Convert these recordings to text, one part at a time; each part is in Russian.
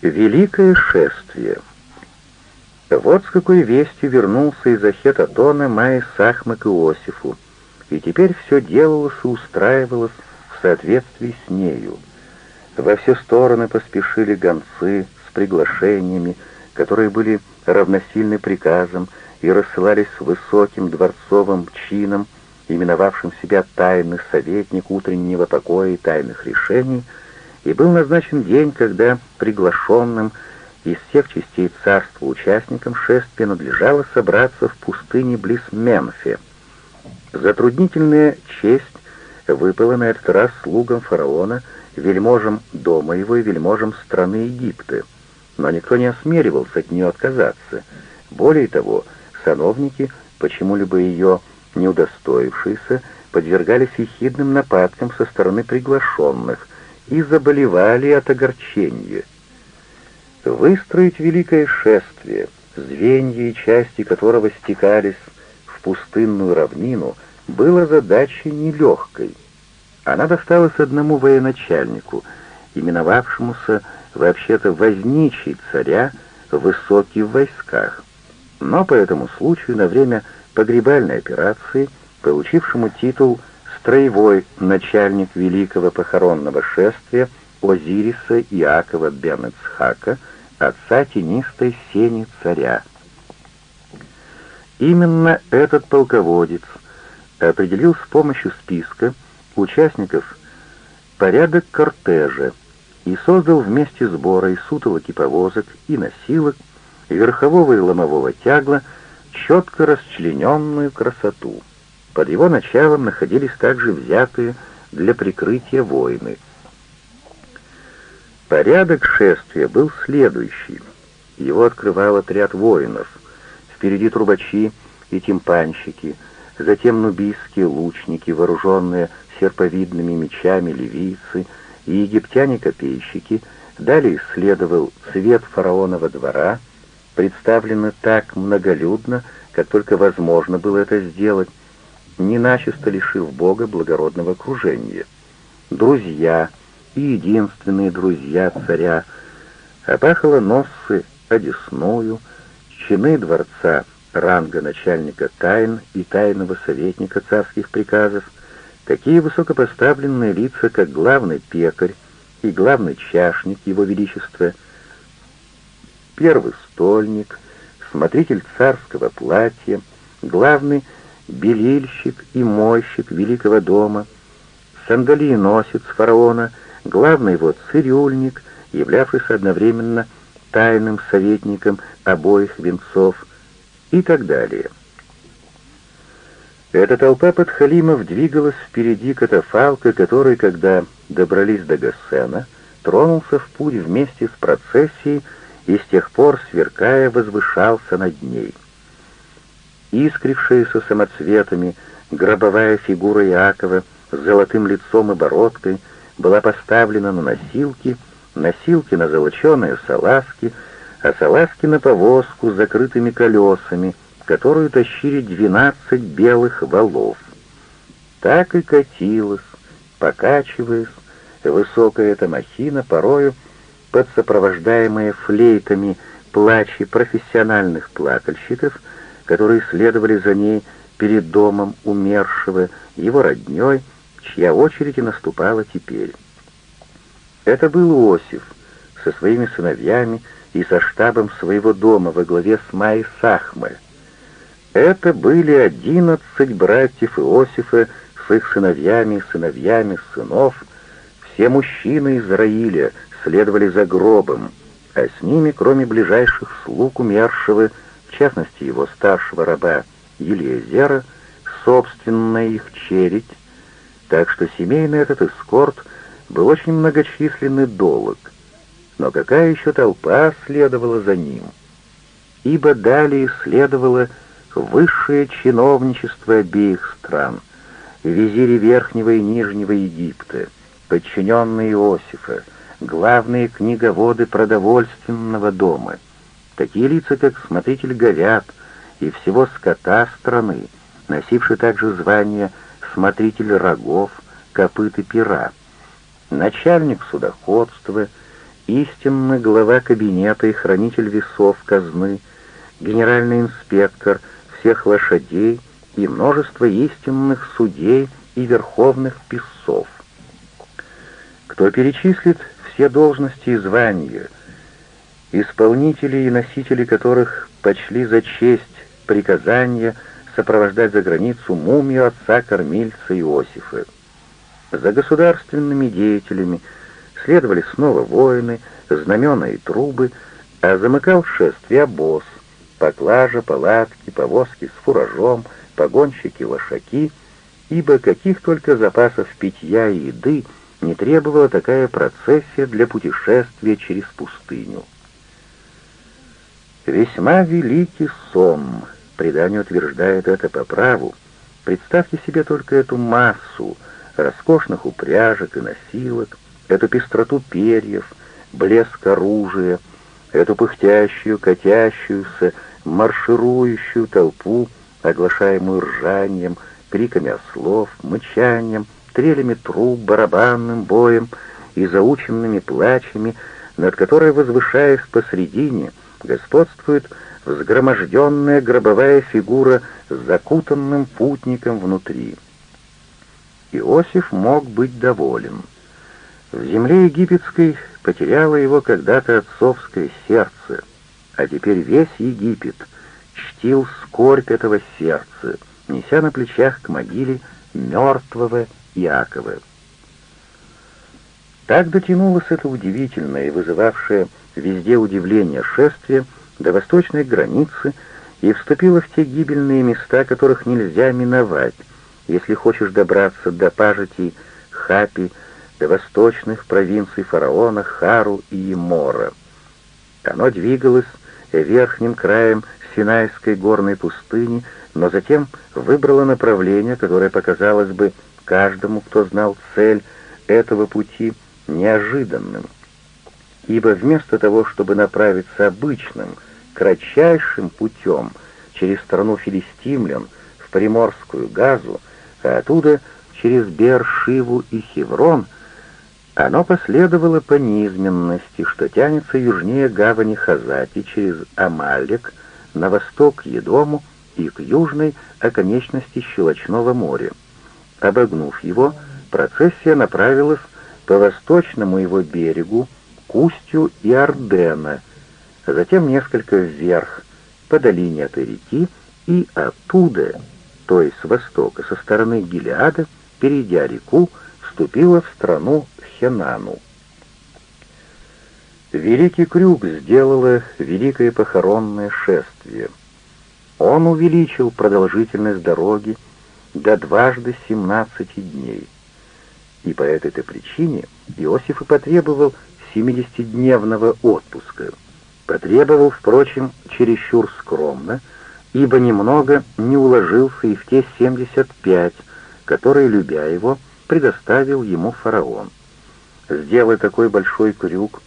Великое шествие. Вот с какой вестью вернулся из Ахетатона Майя Сахма к Иосифу, и теперь все делалось и устраивалось в соответствии с нею. Во все стороны поспешили гонцы с приглашениями, которые были равносильны приказам и рассылались высоким дворцовым чином, именовавшим себя тайный советник утреннего покоя и тайных решений — и был назначен день, когда приглашенным из всех частей царства участникам шествия надлежало собраться в пустыне близ Мемфи. Затруднительная честь выпала на этот раз слугам фараона, вельможам дома его и вельможам страны Египта, но никто не осмеливался от нее отказаться. Более того, сановники, почему-либо ее не удостоившиеся, подвергались ехидным нападкам со стороны приглашенных — и заболевали от огорчения. Выстроить великое шествие, звенья и части которого стекались в пустынную равнину, было задачей нелегкой. Она досталась одному военачальнику, именовавшемуся вообще-то возничий царя, высокий в войсках, но по этому случаю на время погребальной операции, получившему титул строевой начальник великого похоронного шествия Озириса Иакова бен Ицхака, отца тенистой сени царя. Именно этот полководец определил с помощью списка участников порядок кортежа и создал вместе сбора и сутолок и повозок и носилок, верхового и ломового тягла четко расчлененную красоту. Под его началом находились также взятые для прикрытия воины. Порядок шествия был следующий. Его открывал отряд воинов. Впереди трубачи и тимпанщики, затем нубийские лучники, вооруженные серповидными мечами ливийцы и египтяне-копейщики, далее следовал цвет фараонова двора, представленный так многолюдно, как только возможно было это сделать, не начисто лишив Бога благородного окружения. Друзья и единственные друзья царя, апахалоносцы одесную, чины дворца ранга начальника тайн и тайного советника царских приказов, такие высокопоставленные лица, как главный пекарь и главный чашник его величества, первый стольник, смотритель царского платья, главный белильщик и мойщик великого дома, сандалиеносец фараона, главный его цирюльник, являвшийся одновременно тайным советником обоих венцов и так далее. Эта толпа подхалимов двигалась впереди катафалка, который, когда добрались до Гассена, тронулся в путь вместе с процессией и с тех пор, сверкая, возвышался над ней искрившаяся самоцветами, гробовая фигура Иакова с золотым лицом и бородкой была поставлена на носилки, носилки на золоченые салазки, а салазки на повозку с закрытыми колесами, которую тащили двенадцать белых валов. Так и катилась, покачиваясь, высокая эта махина, порою под сопровождаемые флейтами плачи профессиональных плакальщиков — которые следовали за ней перед домом умершего, его роднёй, чья очередь и наступала теперь. Это был Иосиф со своими сыновьями и со штабом своего дома во главе с Майей Сахмой. Это были одиннадцать братьев Иосифа с их сыновьями и сыновьями сынов. Все мужчины Израиля следовали за гробом, а с ними, кроме ближайших слуг умершего, в частности его старшего раба Елиезера, собственная их чередь, так что семейный этот эскорт был очень многочисленный долг. Но какая еще толпа следовала за ним? Ибо далее следовало высшее чиновничество обеих стран, визири Верхнего и Нижнего Египта, подчиненные Иосифа, главные книговоды продовольственного дома — Такие лица, как смотритель говяд и всего скота страны, носивший также звание смотритель рогов, копыт и пера, начальник судоходства, истинный глава кабинета и хранитель весов казны, генеральный инспектор всех лошадей и множество истинных судей и верховных писцов. Кто перечислит все должности и звания, исполнители и носители которых почли за честь приказания сопровождать за границу мумию отца-кормильца Иосифа. За государственными деятелями следовали снова воины, знамена и трубы, а замыкал шествие обоз, поклажа, палатки, повозки с фуражом, погонщики-лошаки, ибо каких только запасов питья и еды не требовала такая процессия для путешествия через пустыню. Весьма великий сон, предание утверждает это по праву. Представьте себе только эту массу роскошных упряжек и носилок, эту пестроту перьев, блеск оружия, эту пыхтящую, катящуюся, марширующую толпу, оглашаемую ржанием, криками ослов, мычанием, трелями труб, барабанным боем и заученными плачами, над которой, возвышаясь посредине, господствует взгроможденная гробовая фигура с закутанным путником внутри. Иосиф мог быть доволен. В земле египетской потеряло его когда-то отцовское сердце, а теперь весь Египет чтил скорбь этого сердца, неся на плечах к могиле мертвого Иакова. Так дотянулось это удивительное и вызывавшее везде удивление шествие до восточной границы и вступило в те гибельные места, которых нельзя миновать, если хочешь добраться до пажити Хапи, до восточных провинций фараона Хару и Емора. Оно двигалось верхним краем Синайской горной пустыни, но затем выбрало направление, которое показалось бы каждому, кто знал цель этого пути, неожиданным. Ибо вместо того, чтобы направиться обычным, кратчайшим путем через страну филистимлян в Приморскую Газу, а оттуда через Бершиву и Хеврон, оно последовало по низменности, что тянется южнее гавани Хазати через Амалек, на восток Едому и к южной оконечности Щелочного моря. Обогнув его, процессия направилась по восточному его берегу к устью Иордена, а затем несколько вверх, по долине этой реки, и оттуда, то есть с востока, со стороны Гилеада, перейдя реку, вступила в страну Хенану. Великий Крюк сделало великое похоронное шествие. Он увеличил продолжительность дороги, до дважды семнадцати дней. И по этой-то причине Иосиф и потребовал семидесятидневного отпуска. Потребовал, впрочем, чересчур скромно, ибо немного не уложился и в те семьдесят пять, которые, любя его, предоставил ему фараон. Сделая такой большой крюк,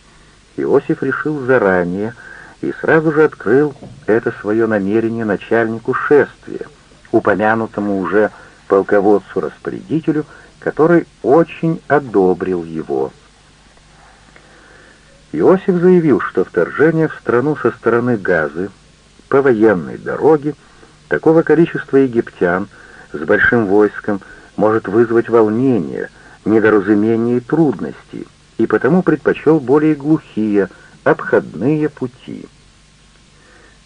Иосиф решил заранее и сразу же открыл это свое намерение начальнику шествия — упомянутому уже полководцу-распорядителю, который очень одобрил его. Иосиф заявил, что вторжение в страну со стороны Газы по военной дороге такого количества египтян с большим войском может вызвать волнение, недоразумение и трудности, и потому предпочел более глухие, обходные пути.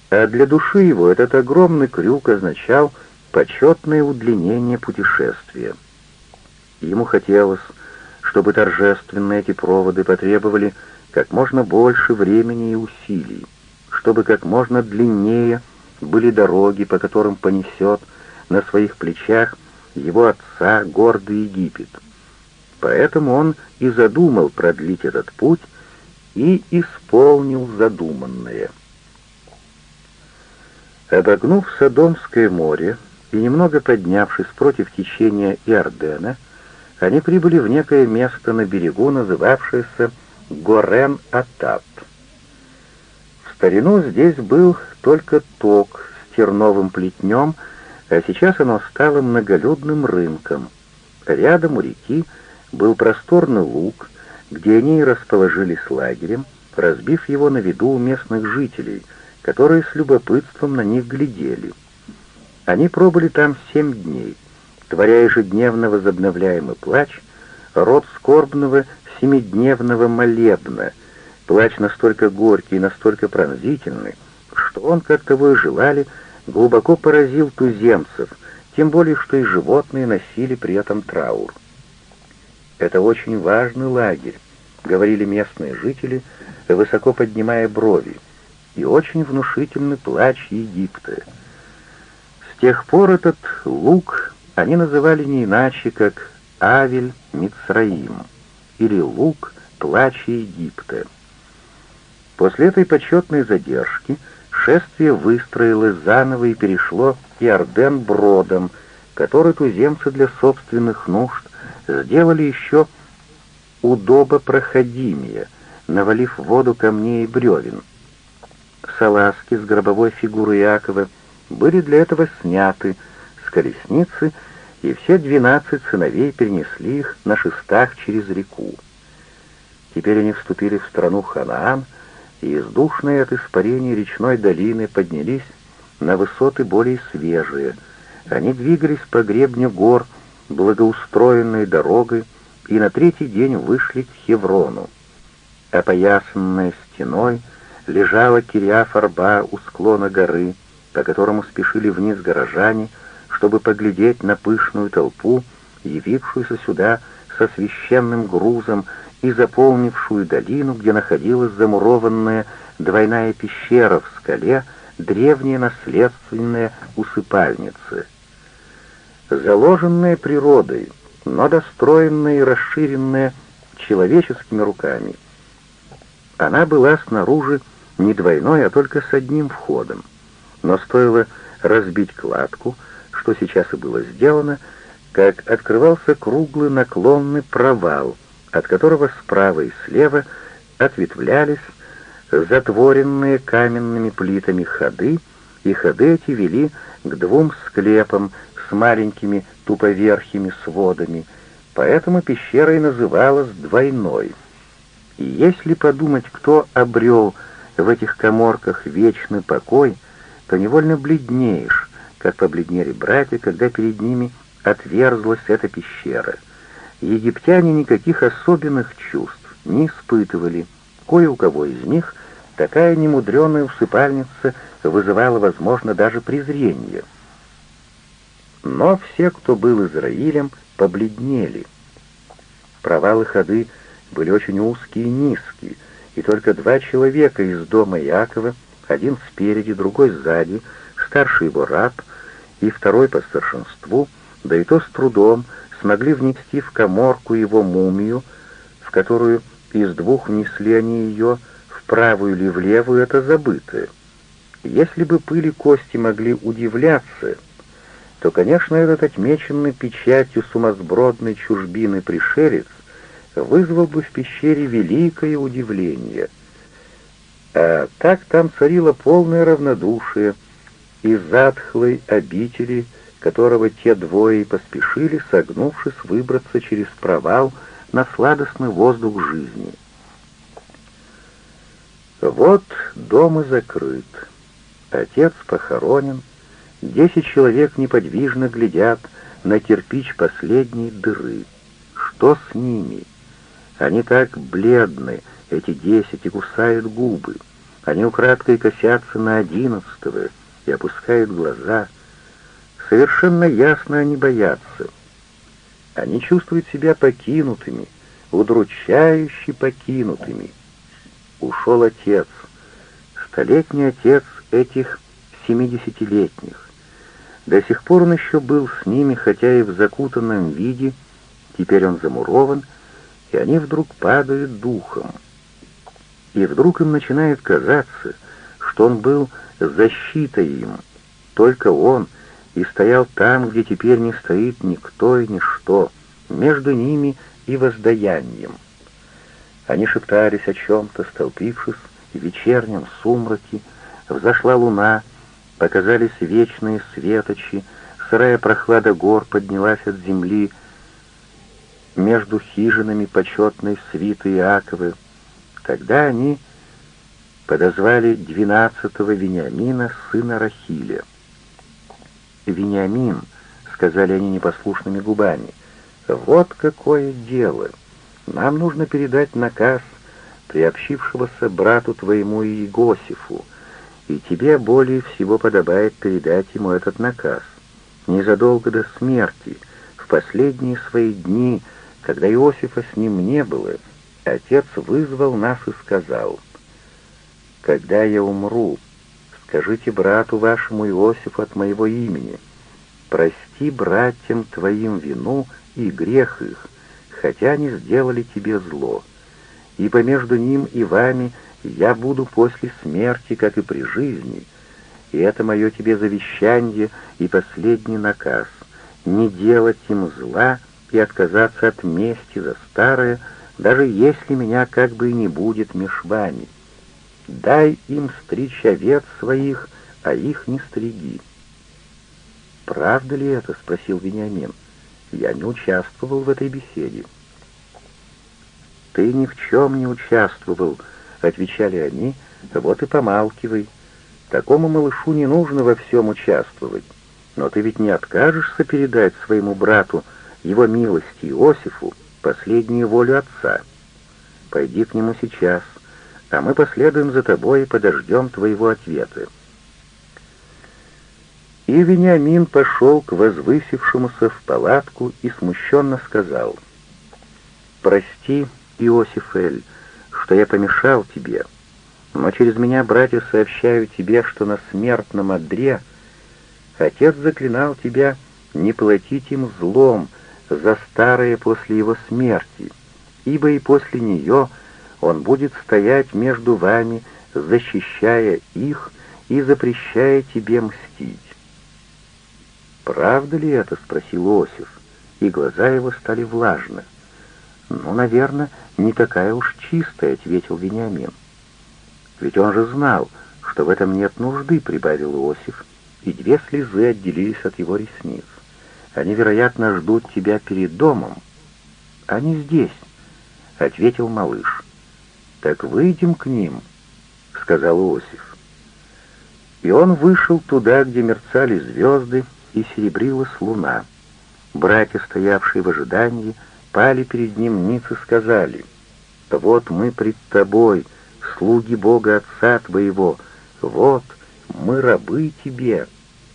А для души его этот огромный крюк означал — почетное удлинение путешествия. Ему хотелось, чтобы торжественные эти проводы потребовали как можно больше времени и усилий, чтобы как можно длиннее были дороги, по которым понесет на своих плечах его отца гордый Египет. Поэтому он и задумал продлить этот путь и исполнил задуманное. Обогнув Содомское море, и немного поднявшись против течения Иордена, они прибыли в некое место на берегу, называвшееся Горен-Атап. В старину здесь был только ток с терновым плетнем, а сейчас оно стало многолюдным рынком. Рядом у реки был просторный луг, где они и расположились лагерем, разбив его на виду у местных жителей, которые с любопытством на них глядели. Они пробыли там семь дней, творя ежедневно возобновляемый плач, род скорбного семидневного молебна, плач настолько горький и настолько пронзительный, что он, как того и желали, глубоко поразил туземцев, тем более что и животные носили при этом траур. «Это очень важный лагерь», — говорили местные жители, высоко поднимая брови, и очень внушительный плач Египта. С тех пор этот луг они называли не иначе, как Авель Мицраим, или луг плача Египта. После этой почетной задержки шествие выстроилось заново и перешло Иорден бродом, который туземцы для собственных нужд сделали еще удобопроходимее, навалив в воду камней и бревен. Салазки с гробовой фигуры Иакова были для этого сняты с колесницы, и все двенадцать сыновей перенесли их на шестах через реку. Теперь они вступили в страну Ханаан, и из душной от испарений речной долины поднялись на высоты более свежие. Они двигались по гребню гор, благоустроенной дорогой, и на третий день вышли к Хеврону. Опоясанная стеной лежала Кириаф-Арба у склона горы, по которому спешили вниз горожане, чтобы поглядеть на пышную толпу, явившуюся сюда со священным грузом и заполнившую долину, где находилась замурованная двойная пещера в скале, древняя наследственная усыпальница. Заложенная природой, но достроенная и расширенная человеческими руками. Она была снаружи не двойной, а только с одним входом. Но стоило разбить кладку, что сейчас и было сделано, как открывался круглый наклонный провал, от которого справа и слева ответвлялись затворенные каменными плитами ходы, и ходы эти вели к двум склепам с маленькими туповерхими сводами, поэтому пещера и называлась двойной. И если подумать, кто обрел в этих коморках вечный покой, то невольно бледнеешь, как побледнели братья, когда перед ними отверзлась эта пещера. Египтяне никаких особенных чувств не испытывали, кое у кого из них такая немудреная усыпальница вызывала, возможно, даже презрение. Но все, кто был Израилем, побледнели. Провалы ходы были очень узкие и низкие, и только два человека из дома Якова, один спереди, другой сзади, старший его раб и второй по старшинству, да и то с трудом, смогли внести в коморку его мумию, в которую из двух внесли они ее, в правую или в левую, это забытое. Если бы пыли кости могли удивляться, то, конечно, этот отмеченный печатью сумасбродной чужбины пришелец вызвал бы в пещере великое удивление. А так там царило полное равнодушие, из затхлой обители, которого те двое поспешили, согнувшись, выбраться через провал на сладостный воздух жизни. Вот дом и закрыт. Отец похоронен. Десять человек неподвижно глядят на кирпич последней дыры. Что с ними? Они так бледны, эти десять, и кусают губы. Они украдкой косятся на одиннадцатого и опускают глаза. Совершенно ясно они боятся. Они чувствуют себя покинутыми, удручающе покинутыми. Ушел отец, столетний отец этих семидесятилетних. До сих пор он еще был с ними, хотя и в закутанном виде, теперь он замурован, и они вдруг падают духом. И вдруг им начинает казаться, что он был защитой им, только он, и стоял там, где теперь не стоит никто и ничто, между ними и воздаянием. Они шептались о чем-то, столпившись в вечернем сумраке, взошла луна, показались вечные светочи, сырая прохлада гор поднялась от земли, между хижинами почетной свиты Иаковы. Тогда они подозвали двенадцатого Вениамина, сына Рахиля. «Вениамин», — сказали они непослушными губами, — «вот какое дело! Нам нужно передать наказ приобщившегося брату твоему Иегосифу, и тебе более всего подобает передать ему этот наказ. Незадолго до смерти, в последние свои дни, когда Иосифа с ним не было, отец вызвал нас и сказал, «Когда я умру, скажите брату вашему Иосифу от моего имени, прости братьям твоим вину и грех их, хотя они сделали тебе зло, ибо между ним и вами я буду после смерти, как и при жизни, и это мое тебе завещание и последний наказ — не делать им зла и отказаться от мести за старое, даже если меня как бы и не будет меж вами. Дай им стричь овец своих, а их не стриги. «Правда ли это?» — спросил Вениамин. «Я не участвовал в этой беседе». «Ты ни в чем не участвовал», — отвечали они, — «вот и помалкивай. Такому малышу не нужно во всем участвовать. Но ты ведь не откажешься передать своему брату его милости Иосифу последнюю волю отца. Пойди к нему сейчас, а мы последуем за тобой и подождем твоего ответа». И Вениамин пошел к возвысившемуся в палатку и смущенно сказал, «Прости, Иосиф Эль, что я помешал тебе, но через меня, братья, сообщаю тебе, что на смертном одре отец заклинал тебя не платить им злом за старое после его смерти, ибо и после нее он будет стоять между вами, защищая их и запрещая тебе мстить. «Правда ли это?» — спросил Иосиф, и глаза его стали влажны. «Ну, наверное, не такая уж чистая», — ответил Вениамин. «Ведь он же знал, что в этом нет нужды», — прибавил Иосиф, и две слезы отделились от его ресниц. «Они, вероятно, ждут тебя перед домом». «Они здесь», — ответил малыш. «Так выйдем к ним», — сказал Иосиф. И он вышел туда, где мерцали звезды, и серебрилась луна. Братья, стоявшие в ожидании, пали перед ним ниц и сказали, «Вот мы пред тобой, слуги Бога Отца Твоего, вот мы рабы Тебе,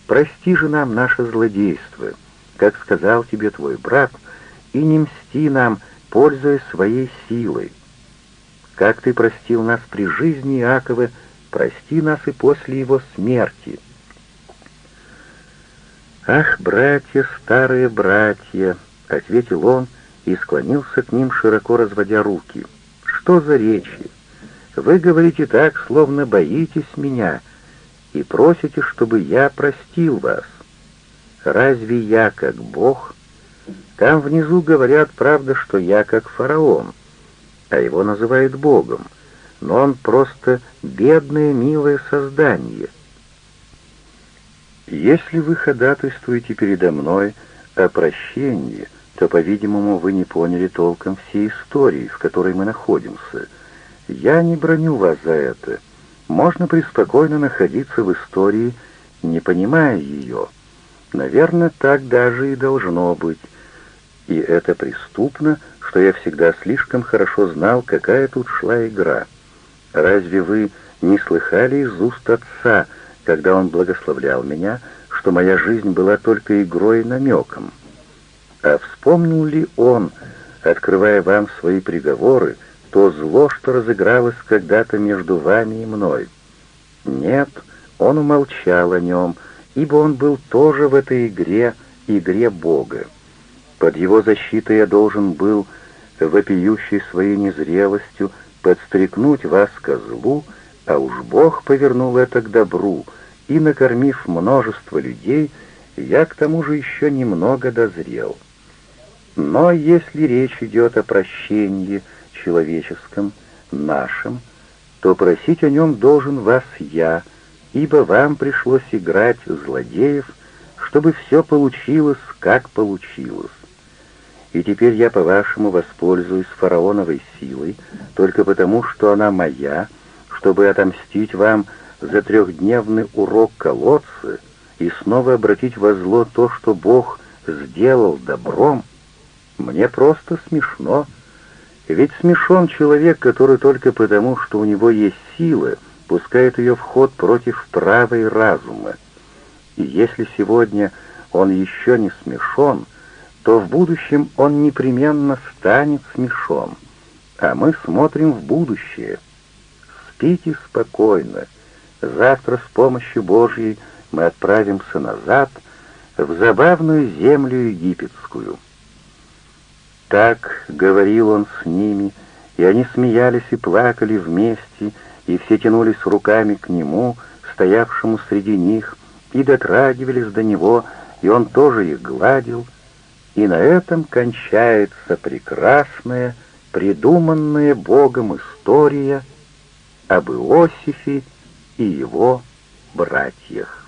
прости же нам наше злодейство, как сказал Тебе Твой брат, и не мсти нам, пользуясь своей силой. Как Ты простил нас при жизни Иакова, прости нас и после его смерти». «Ах, братья, старые братья!» — ответил он и склонился к ним, широко разводя руки. «Что за речи? Вы говорите так, словно боитесь меня, и просите, чтобы я простил вас. Разве я как Бог? Там внизу говорят, правда, что я как фараон, а его называют Богом, но он просто бедное милое создание» Если вы ходатайствуете передо мной о прощении, то, по-видимому, вы не поняли толком всей истории, в которой мы находимся. Я не броню вас за это. Можно преспокойно находиться в истории, не понимая ее. Наверное, так даже и должно быть. И это преступно, что я всегда слишком хорошо знал, какая тут шла игра. Разве вы не слыхали из уст отца, когда он благословлял меня, что моя жизнь была только игрой и намеком. А вспомнил ли он, открывая вам свои приговоры, то зло, что разыгралось когда-то между вами и мной? Нет, он умолчал о нем, ибо он был тоже в этой игре, игре Бога. Под его защитой я должен был, вопиющий своей незрелостью, подстрекнуть вас ко злу, а уж Бог повернул это к добру, и, накормив множество людей, я к тому же еще немного дозрел. Но если речь идет о прощении человеческом, нашем, то просить о нем должен вас я, ибо вам пришлось играть злодеев, чтобы все получилось, как получилось. И теперь я, по-вашему, воспользуюсь фараоновой силой только потому, что она моя, чтобы отомстить вам за трехдневный урок колодца и снова обратить во зло то, что Бог сделал добром, мне просто смешно. Ведь смешон человек, который только потому, что у него есть сила, пускает ее в ход против права и разума. И если сегодня он еще не смешон, то в будущем он непременно станет смешон. А мы смотрим в будущее. Спите спокойно. Завтра с помощью Божьей мы отправимся назад в забавную землю египетскую. Так говорил он с ними, и они смеялись и плакали вместе, и все тянулись руками к нему, стоявшему среди них, и дотрагивались до него, и он тоже их гладил, и на этом кончается прекрасная, придуманная Богом история об Иосифе и его братьях.